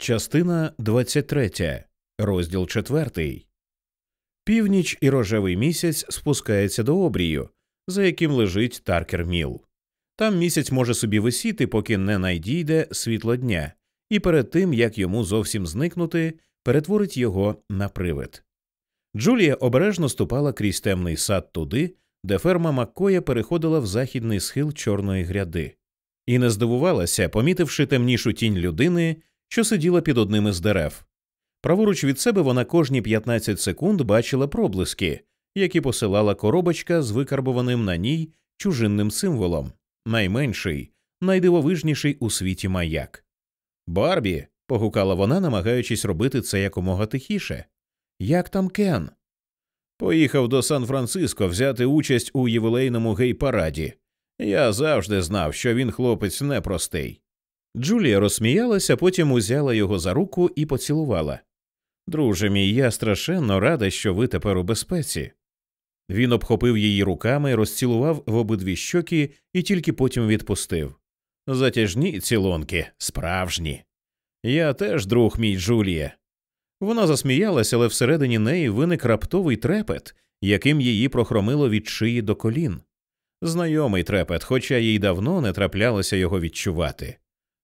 Частина 23. Розділ 4. Північ і рожевий місяць спускається до обрію, за яким лежить Таркер Міл. Там місяць може собі висіти, поки не найдійде світло дня, і перед тим як йому зовсім зникнути, перетворить його на привид. Джулія обережно ступала крізь темний сад туди, де ферма Маккоя переходила в західний схил чорної гряди, і не здивувалася, помітивши темнішу тінь людини що сиділа під одним із дерев. Праворуч від себе вона кожні 15 секунд бачила проблиски, які посилала коробочка з викарбованим на ній чужинним символом, найменший, найдивовижніший у світі маяк. Барбі. погукала вона, намагаючись робити це якомога тихіше. Як там Кен? Поїхав до Сан Франциско взяти участь у ювілейному гей-параді. Я завжди знав, що він хлопець непростий. Джулія розсміялася, потім узяла його за руку і поцілувала. Друже мій, я страшенно рада, що ви тепер у безпеці. Він обхопив її руками, розцілував в обидві щоки і тільки потім відпустив. Затяжні цілонки, справжні. Я теж друг мій Джулія. Вона засміялася, але всередині неї виник раптовий трепет, яким її прохромило від шиї до колін. Знайомий трепет, хоча їй давно не траплялося його відчувати.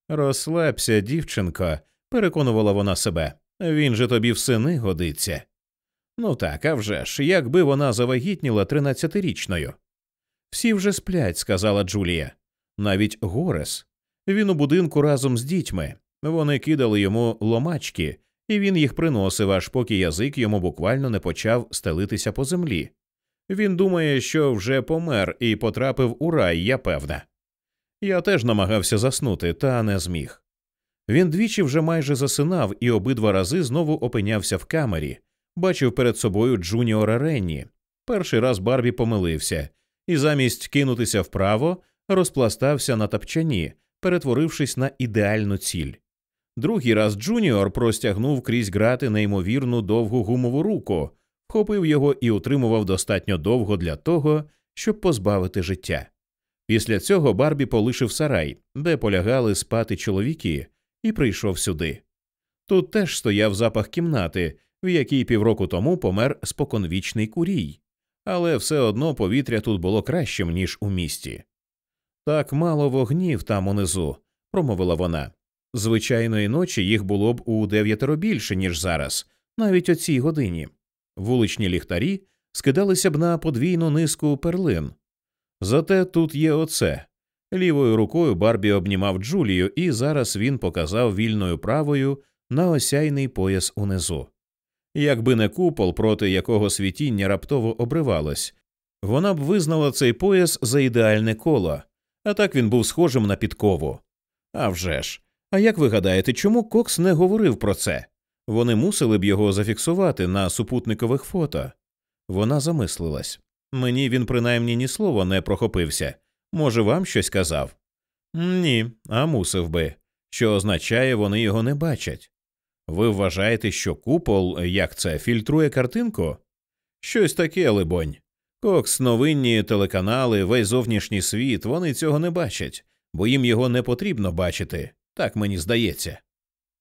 Розслабся, дівчинко, переконувала вона себе. Він же тобі в сини годиться. Ну так, а вже ж, якби вона завагітніла тринадцятирічною. Всі вже сплять, сказала Джулія. Навіть Горес. Він у будинку разом з дітьми. Вони кидали йому ломачки, і він їх приносив, аж поки язик йому буквально не почав стелитися по землі. Він думає, що вже помер і потрапив у рай, я певна. Я теж намагався заснути, та не зміг. Він двічі вже майже засинав і обидва рази знову опинявся в камері, бачив перед собою Джуніора Ренні. Перший раз Барбі помилився і замість кинутися вправо розпластався на тапчані, перетворившись на ідеальну ціль. Другий раз Джуніор простягнув крізь грати неймовірно довгу гумову руку, вхопив його і утримував достатньо довго для того, щоб позбавити життя. Після цього Барбі полишив сарай, де полягали спати чоловіки, і прийшов сюди. Тут теж стояв запах кімнати, в якій півроку тому помер споконвічний курій, але все одно повітря тут було кращим, ніж у місті. Так мало вогнів там унизу, промовила вона. Звичайної ночі їх було б у дев'ятеро більше, ніж зараз, навіть о цій годині. Вуличні ліхтарі скидалися б на подвійну низку перлин. Зате тут є оце. Лівою рукою Барбі обнімав Джулію, і зараз він показав вільною правою на осяйний пояс унизу. Якби не купол, проти якого світіння раптово обривалось, вона б визнала цей пояс за ідеальне коло, а так він був схожим на підкову. А вже ж. А як ви гадаєте, чому Кокс не говорив про це? Вони мусили б його зафіксувати на супутникових фото. Вона замислилась. Мені він принаймні ні слова не прохопився. Може, вам щось казав? Ні, а мусив би, що означає, вони його не бачать. Ви вважаєте, що купол, як це, фільтрує картинку? Щось таке, либонь. Кокс, новинні телеканали, весь зовнішній світ, вони цього не бачать, бо їм його не потрібно бачити, так мені здається.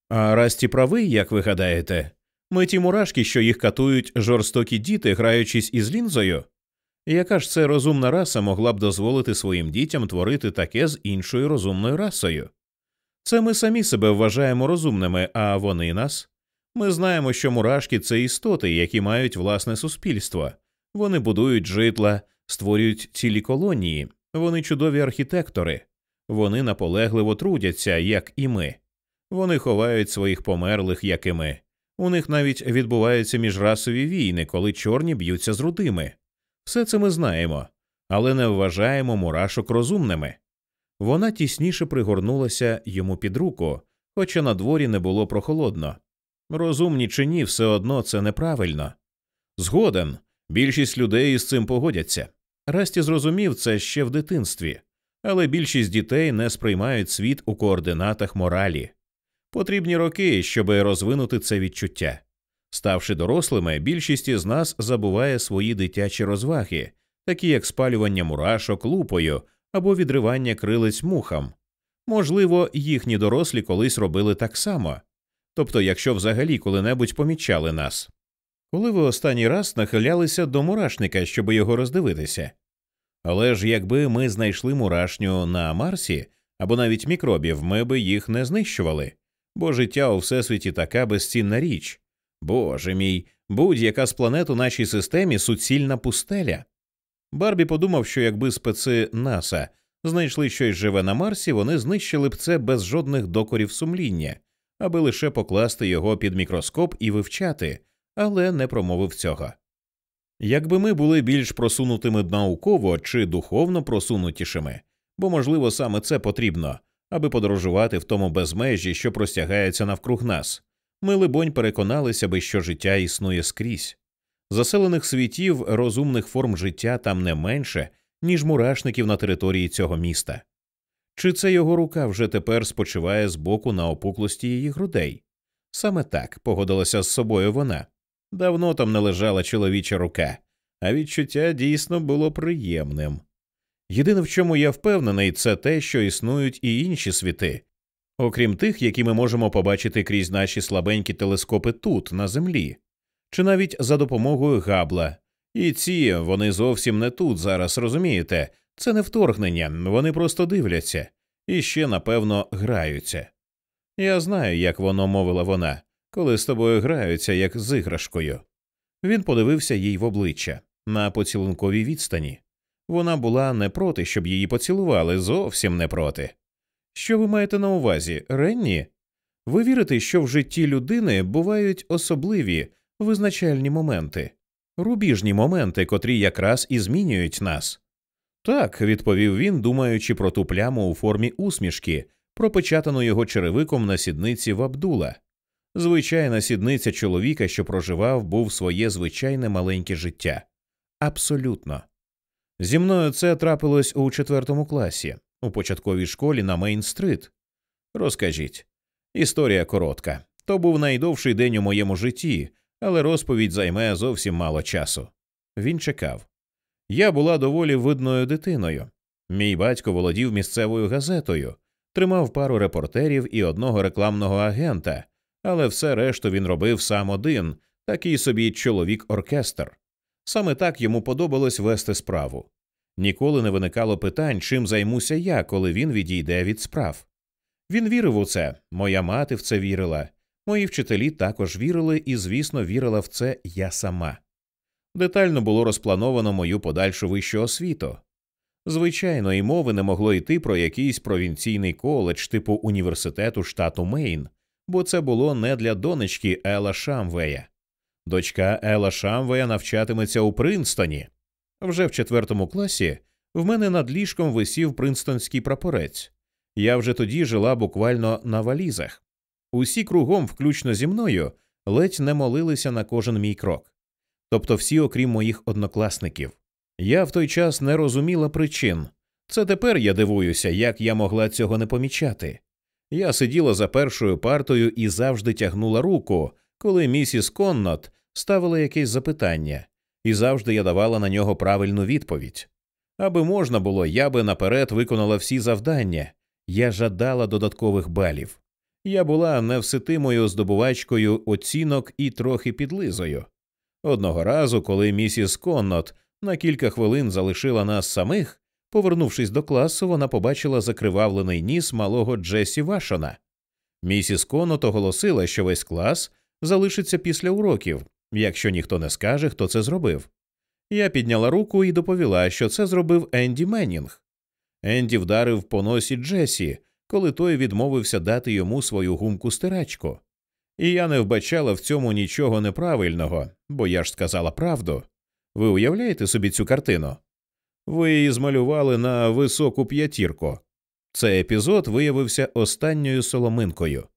А Расті правий, як ви гадаєте, ми ті мурашки, що їх катують жорстокі діти, граючись із лінзою? Яка ж це розумна раса могла б дозволити своїм дітям творити таке з іншою розумною расою? Це ми самі себе вважаємо розумними, а вони нас. Ми знаємо, що мурашки це істоти, які мають власне суспільство. Вони будують житла, створюють цілі колонії, вони чудові архітектори, вони наполегливо трудяться, як і ми. Вони ховають своїх померлих, як і ми. У них навіть відбуваються міжрасові війни, коли чорні б'ються з рудими. Все це ми знаємо, але не вважаємо мурашок розумними. Вона тісніше пригорнулася йому під руку, хоча на дворі не було прохолодно. Розумні чи ні, все одно це неправильно. Згоден, більшість людей із цим погодяться. Расті зрозумів це ще в дитинстві, але більшість дітей не сприймають світ у координатах моралі. Потрібні роки, щоб розвинути це відчуття. Ставши дорослими, більшість із нас забуває свої дитячі розваги, такі як спалювання мурашок лупою або відривання крилиць мухам. Можливо, їхні дорослі колись робили так само. тобто, якщо взагалі коли-небудь помічали нас. Коли ви останній раз нахилялися до мурашника, щоб його роздивитися. Але ж якби ми знайшли мурашню на Марсі або навіть мікробів, ми би їх не знищували, бо життя у всесвіті така безцінна річ. Боже мій, будь-яка з планет у нашій системі суцільна пустеля. Барбі подумав, що якби специ НАСА знайшли щось живе на Марсі, вони знищили б це без жодних докорів сумління, аби лише покласти його під мікроскоп і вивчати, але не промовив цього. Якби ми були більш просунутими науково чи духовно просунутішими, бо, можливо, саме це потрібно, аби подорожувати в тому безмежі, що простягається навкруг нас, ми, либонь, переконалися би, що життя існує скрізь. Заселених світів розумних форм життя там не менше, ніж мурашників на території цього міста. Чи це його рука вже тепер спочиває збоку на опуклості її грудей? Саме так погодилася з собою вона. Давно там не лежала чоловіча рука, а відчуття дійсно було приємним. Єдине, в чому я впевнений, це те, що існують і інші світи, окрім тих, які ми можемо побачити крізь наші слабенькі телескопи тут, на землі, чи навіть за допомогою габла. І ці вони зовсім не тут зараз, розумієте? Це не вторгнення, вони просто дивляться і ще, напевно, граються. Я знаю, як воно мовила вона, коли з тобою граються, як з іграшкою. Він подивився їй в обличчя на поцілунковій відстані. Вона була не проти, щоб її поцілували, зовсім не проти. Що ви маєте на увазі, Ренні? Ви вірите, що в житті людини бувають особливі визначальні моменти, рубіжні моменти, котрі якраз і змінюють нас? Так, відповів він, думаючи про ту пляму у формі усмішки, пропечатану його черевиком на сідниці в Абдула. Звичайна сідниця чоловіка, що проживав, був своє звичайне маленьке життя. Абсолютно. Зі мною це трапилось у четвертому класі, у початковій школі на Мейн-стрит. Розкажіть. Історія коротка. То був найдовший день у моєму житті, але розповідь займе зовсім мало часу. Він чекав. Я була доволі видною дитиною. Мій батько володів місцевою газетою, тримав пару репортерів і одного рекламного агента, але все решту він робив сам один, такий собі чоловік оркестр. Саме так йому подобалось вести справу. Ніколи не виникало питань, чим займуся я, коли він відійде від справ. Він вірив у це, моя мати в це вірила, мої вчителі також вірили, і, звісно, вірила в це я сама. Детально було розплановано мою подальшу вищу освіту. Звичайно, і мови не могло йти про якийсь провінційний коледж типу університету штату Мейн, бо це було не для донечки Ела Шамвея. Дочка Ела Шамвея навчатиметься у Принстоні. Вже в четвертому класі в мене над ліжком висів принстонський прапорець. Я вже тоді жила буквально на валізах. Усі кругом, включно зі мною, ледь не молилися на кожен мій крок. Тобто всі, окрім моїх однокласників. Я в той час не розуміла причин. Це тепер я дивуюся, як я могла цього не помічати. Я сиділа за першою партою і завжди тягнула руку, коли місіс Коннот ставила якесь запитання, і завжди я давала на нього правильну відповідь. Аби можна було, я би наперед виконала всі завдання, я жадала додаткових балів. Я була невситимою здобувачкою оцінок і трохи підлизою. Одного разу, коли місіс Коннот на кілька хвилин залишила нас самих, повернувшись до класу, вона побачила закривавлений ніс малого Джесі Вашона. Місіс Коннот оголосила, що весь клас залишиться після уроків, якщо ніхто не скаже, хто це зробив. Я підняла руку і доповіла, що це зробив Енді Меннінг. Енді вдарив по носі Джесі, коли той відмовився дати йому свою гумку стирачку. І я не вбачала в цьому нічого неправильного, бо я ж сказала правду. Ви уявляєте собі цю картину? Ви її змалювали на високу п'ятірку. Цей епізод виявився останньою соломинкою.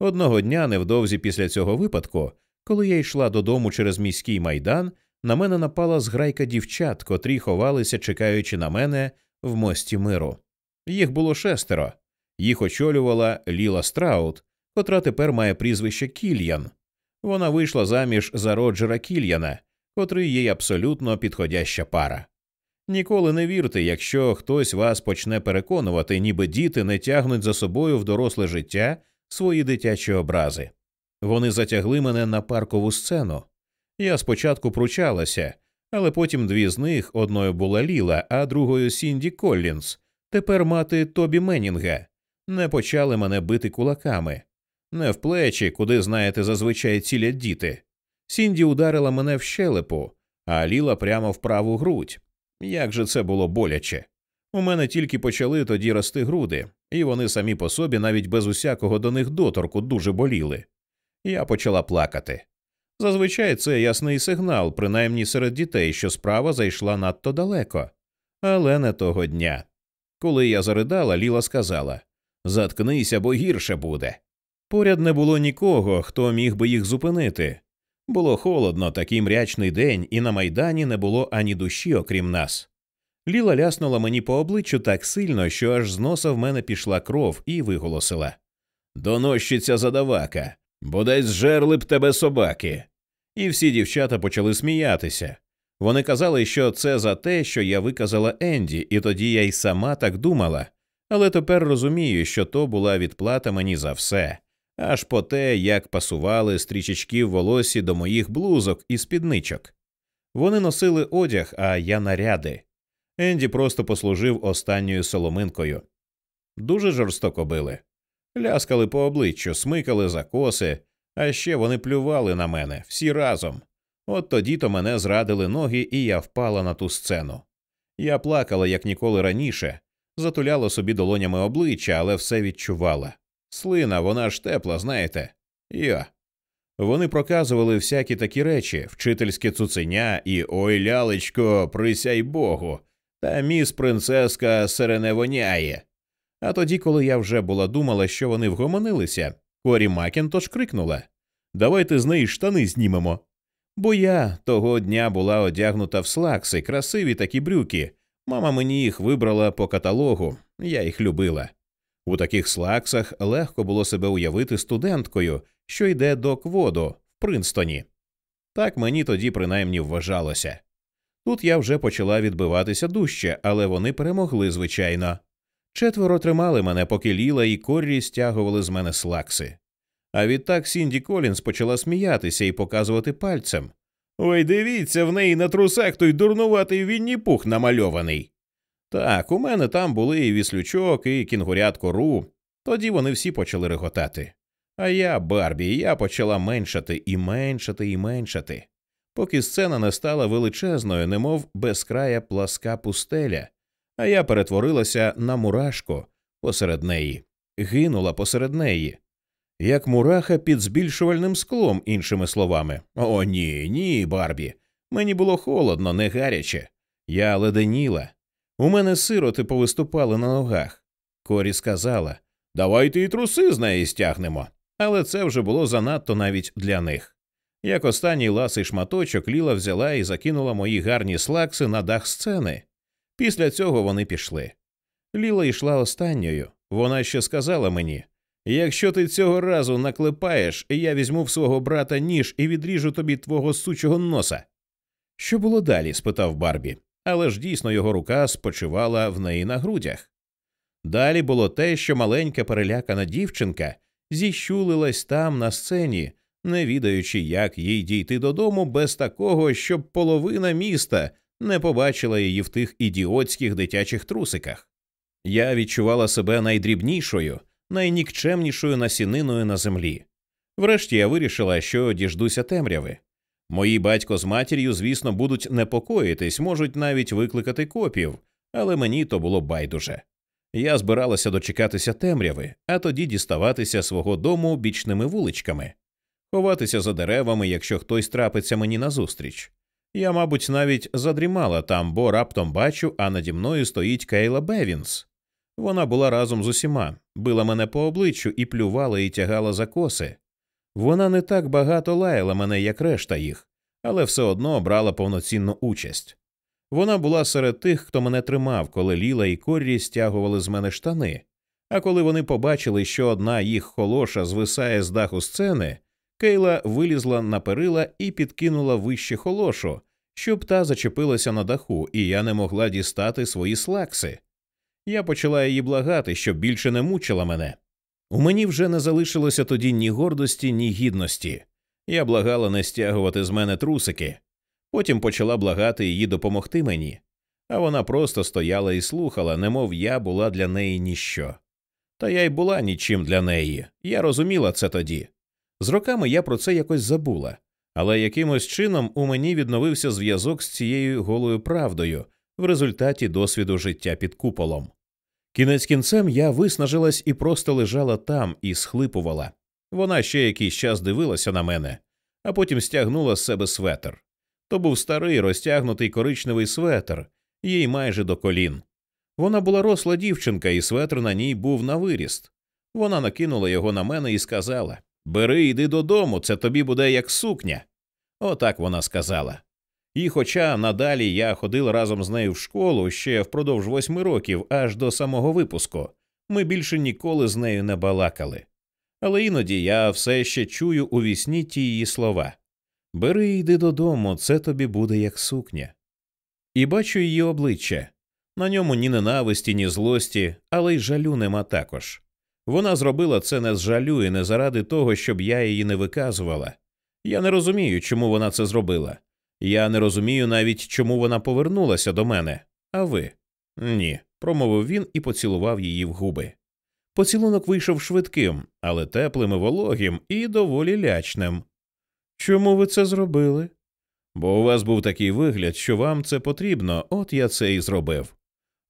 Одного дня, невдовзі після цього випадку, коли я йшла додому через міський майдан, на мене напала зграйка дівчат, котрі ховалися, чекаючи на мене в мості миру. Їх було шестеро. Їх очолювала Ліла Страут, котра тепер має прізвище Кільян. Вона вийшла заміж за Роджера Кільяна, котрий їй абсолютно підходяща пара. Ніколи не вірте, якщо хтось вас почне переконувати, ніби діти не тягнуть за собою в доросле життя свої дитячі образи. Вони затягли мене на паркову сцену. Я спочатку пручалася, але потім дві з них одною була Ліла, а другою Сінді Коллінз, тепер мати Тобі Менінга, не почали мене бити кулаками, не в плечі, куди, знаєте, зазвичай цілять діти. Сінді ударила мене в щелепу, а Ліла прямо в праву грудь. Як же це було боляче? У мене тільки почали тоді рости груди, і вони самі по собі, навіть без усякого до них доторку, дуже боліли. Я почала плакати. Зазвичай це ясний сигнал, принаймні серед дітей, що справа зайшла надто далеко. Але не того дня. Коли я заридала, Ліла сказала Заткнися, бо гірше буде. Поряд не було нікого, хто міг би їх зупинити. Було холодно, такий мрячний день, і на майдані не було ані душі, окрім нас. Ліла ляснула мені по обличчю так сильно, що аж з носа в мене пішла кров і виголосила Донощиться задавака, бодай зжерли б тебе собаки. І всі дівчата почали сміятися. Вони казали, що це за те, що я виказала Енді, і тоді я й сама так думала, але тепер розумію, що то була відплата мені за все, аж по те, як пасували стрічечки в волосі до моїх блузок і спідничок. Вони носили одяг, а я наряди. Енді просто послужив останньою соломинкою. Дуже жорстоко били. Ляскали по обличчю, смикали за коси, а ще вони плювали на мене всі разом. От тоді то мене зрадили ноги, і я впала на ту сцену. Я плакала, як ніколи раніше, затуляла собі долонями обличчя, але все відчувала. Слина, вона ж тепла, знаєте. Я. Вони проказували всякі такі речі, вчительське цуценя і ой, лялечко, присяй Богу, та міс принцеска серене воняє. А тоді, коли я вже була думала, що вони вгомонилися, Корі Макінтош крикнула Давайте з неї штани знімемо. Бо я того дня була одягнута в слакси, красиві такі брюки. Мама мені їх вибрала по каталогу, я їх любила. У таких слаксах легко було себе уявити студенткою, що йде до кводу в Принстоні. Так мені тоді принаймні вважалося. Тут я вже почала відбиватися дужче, але вони перемогли, звичайно. Четверо тримали мене, поки Ліла і Коррі стягували з мене слакси. А відтак Сінді Колінс почала сміятися і показувати пальцем. Ой, дивіться, в неї на трусах той дурнуватий вінні пух намальований. Так, у мене там були і віслючок, і кінгурятко Ру. Тоді вони всі почали реготати. А я, Барбі, я почала меншати і меншати і меншати, поки сцена не стала величезною, немов безкрая пласка пустеля, а я перетворилася на мурашку посеред неї, гинула посеред неї, як мураха під збільшувальним склом, іншими словами. О, ні, ні, Барбі. Мені було холодно, не гаряче. Я леденіла. У мене сироти повиступали на ногах. Корі сказала Давайте і труси з неї стягнемо. Але це вже було занадто навіть для них. Як останній ласий шматочок Ліла взяла і закинула мої гарні слакси на дах сцени. Після цього вони пішли. Ліла йшла останньою. Вона ще сказала мені Якщо ти цього разу наклепаєш, я візьму в свого брата ніж і відріжу тобі твого сучого носа. Що було далі? спитав Барбі, але ж дійсно його рука спочивала в неї на грудях. Далі було те, що маленька перелякана дівчинка зіщулилась там на сцені, не відаючи, як їй дійти додому без такого, щоб половина міста не побачила її в тих ідіотських дитячих трусиках. Я відчувала себе найдрібнішою найнікчемнішою насіниною на землі. Врешті я вирішила, що діждуся темряви. Мої батько з матір'ю, звісно, будуть непокоїтись, можуть навіть викликати копів, але мені то було байдуже. Я збиралася дочекатися темряви, а тоді діставатися свого дому бічними вуличками, ховатися за деревами, якщо хтось трапиться мені назустріч. Я, мабуть, навіть задрімала там, бо раптом бачу, а наді мною стоїть Кейла Бевінс. Вона була разом з усіма, била мене по обличчю і плювала і тягала за коси. Вона не так багато лаяла мене, як решта їх, але все одно брала повноцінну участь. Вона була серед тих, хто мене тримав, коли Ліла і Коррі стягували з мене штани. А коли вони побачили, що одна їх холоша звисає з даху сцени, Кейла вилізла на перила і підкинула вище холошу, щоб та зачепилася на даху, і я не могла дістати свої слакси. Я почала її благати, щоб більше не мучила мене. У мені вже не залишилося тоді ні гордості, ні гідності. Я благала не стягувати з мене трусики. Потім почала благати її допомогти мені, а вона просто стояла і слухала, немов я була для неї ніщо. Та я й була нічим для неї. Я розуміла це тоді. З роками я про це якось забула, але якимось чином у мені відновився зв'язок з цією голою правдою в результаті досвіду життя під куполом. Кінець кінцем я виснажилась і просто лежала там і схлипувала. Вона ще якийсь час дивилася на мене, а потім стягнула з себе светр. То був старий розтягнутий коричневий светр, їй майже до колін. Вона була росла дівчинка, і светр на ній був на виріст. Вона накинула його на мене і сказала Бери, йди додому, це тобі буде як сукня. Отак вона сказала. І, хоча надалі я ходив разом з нею в школу ще впродовж восьми років, аж до самого випуску, ми більше ніколи з нею не балакали. Але іноді я все ще чую у вісні ті її слова Бери, йди додому, це тобі буде як сукня. І бачу її обличчя. На ньому ні ненависті, ні злості, але й жалю нема також. Вона зробила це не з жалю і не заради того, щоб я її не виказувала. Я не розумію, чому вона це зробила. Я не розумію навіть, чому вона повернулася до мене. А ви? Ні, промовив він і поцілував її в губи. Поцілунок вийшов швидким, але теплим і вологим і доволі лячним. Чому ви це зробили? Бо у вас був такий вигляд, що вам це потрібно, от я це і зробив.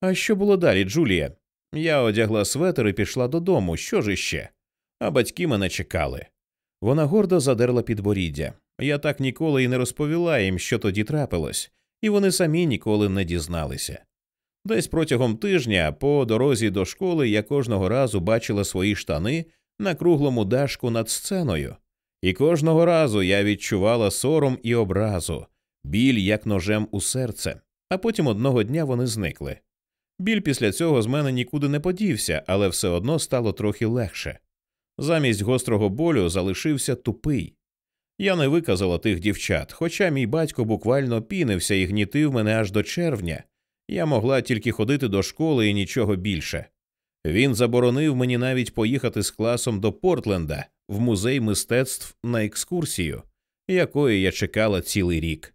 А що було далі, Джулія? Я одягла светер і пішла додому, що ж іще? А батьки мене чекали. Вона гордо задерла підборіддя. Я так ніколи і не розповіла їм, що тоді трапилось, і вони самі ніколи не дізналися. Десь протягом тижня по дорозі до школи я кожного разу бачила свої штани на круглому дашку над сценою, і кожного разу я відчувала сором і образу, біль як ножем у серце, а потім одного дня вони зникли. Біль після цього з мене нікуди не подівся, але все одно стало трохи легше. Замість гострого болю залишився тупий. Я не виказала тих дівчат, хоча мій батько буквально пінився і гнітив мене аж до червня. Я могла тільки ходити до школи і нічого більше. Він заборонив мені навіть поїхати з класом до Портленда в музей мистецтв на екскурсію, якої я чекала цілий рік.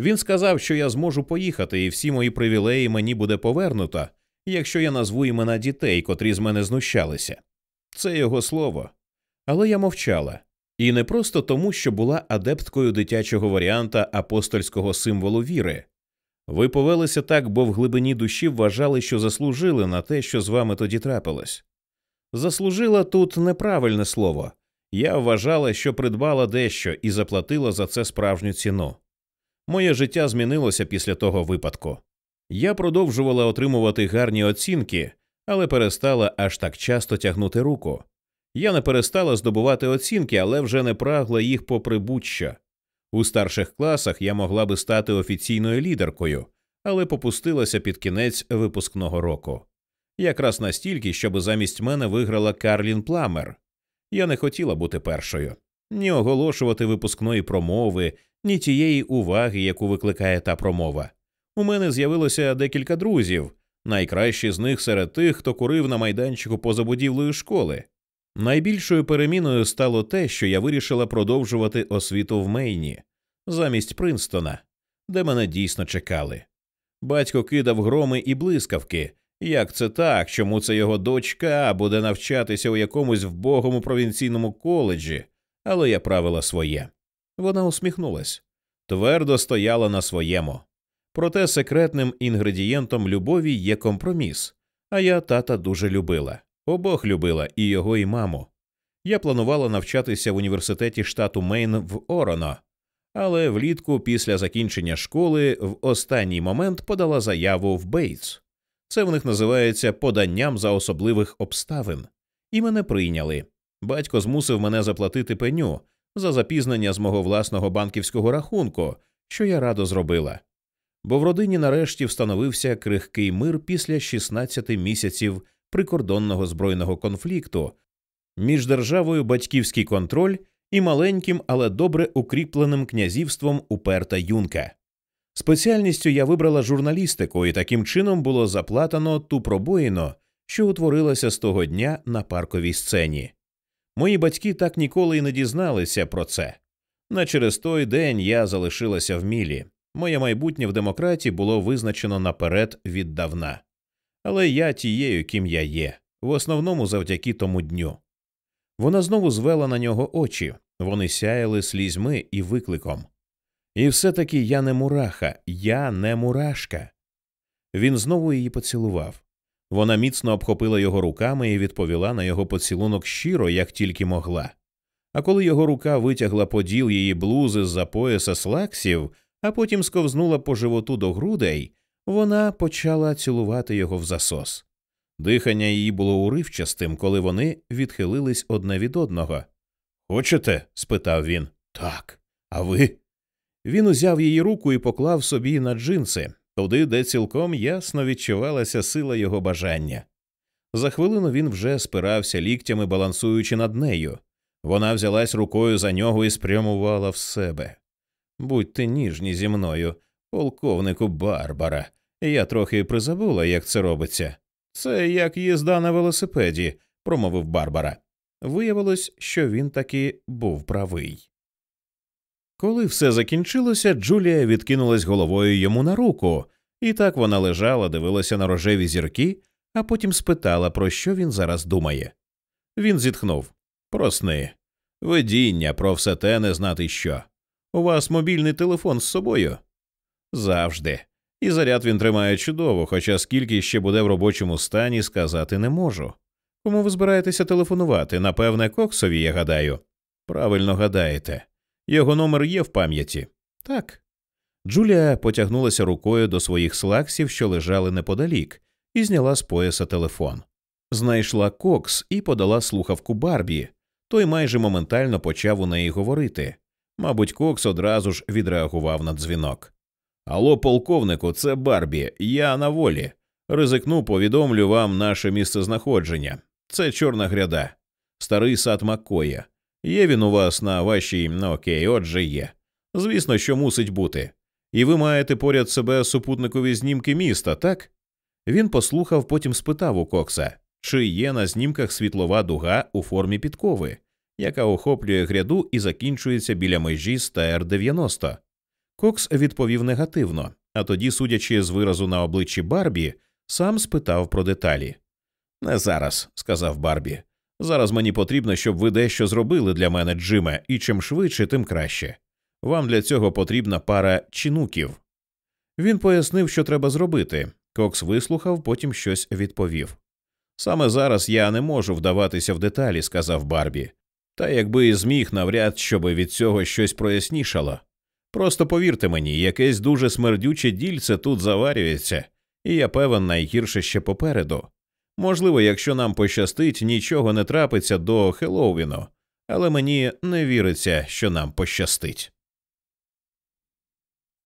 Він сказав, що я зможу поїхати, і всі мої привілеї мені буде повернуто, якщо я назву імена дітей, котрі з мене знущалися. Це його слово. Але я мовчала. І не просто тому, що була адепткою дитячого варіанта апостольського символу віри. Ви повелися так, бо в глибині душі вважали, що заслужили на те, що з вами тоді трапилось. Заслужила тут неправильне слово. Я вважала, що придбала дещо і заплатила за це справжню ціну. Моє життя змінилося після того випадку. Я продовжувала отримувати гарні оцінки, але перестала аж так часто тягнути руку. Я не перестала здобувати оцінки, але вже не прагла їх попри будь-що. У старших класах я могла би стати офіційною лідеркою, але попустилася під кінець випускного року. Якраз настільки, щоб замість мене виграла Карлін Пламер. Я не хотіла бути першою, ні оголошувати випускної промови, ні тієї уваги, яку викликає та промова. У мене з'явилося декілька друзів, найкращі з них серед тих, хто курив на майданчику поза будівлею школи. Найбільшою переміною стало те, що я вирішила продовжувати освіту в Мейні замість Принстона, де мене дійсно чекали. Батько кидав громи і блискавки. Як це так, чому це його дочка буде навчатися у якомусь вбогому провінційному коледжі, але я правила своє. Вона усміхнулась, твердо стояла на своєму. Проте секретним інгредієнтом любові є компроміс, а я тата дуже любила. Обох любила і його, і маму. Я планувала навчатися в університеті штату Мейн в Ороно, але влітку після закінчення школи в останній момент подала заяву в Бейтс. Це в них називається поданням за особливих обставин. І мене прийняли. Батько змусив мене заплатити пеню за запізнення з мого власного банківського рахунку, що я радо зробила. Бо в родині нарешті встановився крихкий мир після 16 місяців прикордонного збройного конфлікту між державою батьківський контроль і маленьким, але добре укріпленим князівством уперта юнка. Спеціальністю я вибрала журналістику, і таким чином було заплатано ту пробоїну, що утворилася з того дня на парковій сцені. Мої батьки так ніколи й не дізналися про це. На через той день я залишилася в мілі. Моє майбутнє в демократі було визначено наперед віддавна. Але я тією, ким я є, в основному завдяки тому дню. Вона знову звела на нього очі, вони сяяли слізьми і викликом. І все таки я не мураха, я не мурашка. Він знову її поцілував. Вона міцно обхопила його руками і відповіла на його поцілунок щиро, як тільки могла. А коли його рука витягла поділ її блузи з за пояса слаксів, а потім сковзнула по животу до грудей, вона почала цілувати його в засос. Дихання її було уривчастим, коли вони відхилились одне від одного. Хочете? спитав він. Так. А ви? Він узяв її руку і поклав собі на джинси, туди, де цілком ясно відчувалася сила його бажання. За хвилину він вже спирався ліктями, балансуючи над нею. Вона взялась рукою за нього і спрямувала в себе. Будьте ніжні зі мною, полковнику Барбара. Я трохи призабула, як це робиться. Це як їзда на велосипеді, промовив Барбара. Виявилось, що він таки був правий. Коли все закінчилося, Джулія відкинулась головою йому на руку, і так вона лежала, дивилася на рожеві зірки, а потім спитала, про що він зараз думає. Він зітхнув про сни, видіння, про все те не знати що. У вас мобільний телефон з собою? Завжди. І заряд він тримає чудово, хоча скільки ще буде в робочому стані, сказати не можу. Кому ви збираєтеся телефонувати? Напевне, Коксові, я гадаю. Правильно гадаєте. Його номер є в пам'яті. Так. Джулія потягнулася рукою до своїх слаксів, що лежали неподалік, і зняла з пояса телефон. Знайшла Кокс і подала слухавку Барбі. Той майже моментально почав у неї говорити. Мабуть, Кокс одразу ж відреагував на дзвінок. Алло, полковнику, це Барбі, я на волі. Ризикну, повідомлю вам наше місце знаходження. Це чорна гряда, старий сад Маккоя. Є він у вас на вашій ну, окей, отже є. Звісно, що мусить бути. І ви маєте поряд себе супутникові знімки міста, так? Він послухав, потім спитав у Кокса, чи є на знімках світлова дуга у формі підкови, яка охоплює гряду і закінчується біля межі з ТР-90. Кокс відповів негативно, а тоді, судячи з виразу на обличчі Барбі, сам спитав про деталі. Не зараз, сказав Барбі. Зараз мені потрібно, щоб ви дещо зробили для мене, Джиме, і чим швидше, тим краще. Вам для цього потрібна пара чинуків. Він пояснив, що треба зробити. Кокс вислухав, потім щось відповів. Саме зараз я не можу вдаватися в деталі, сказав Барбі. Та якби і зміг, навряд щоби від цього щось прояснішало. Просто повірте мені, якесь дуже смердюче дільце тут заварюється, і я певен найгірше ще попереду. Можливо, якщо нам пощастить, нічого не трапиться до Хеллоуіну, але мені не віриться, що нам пощастить.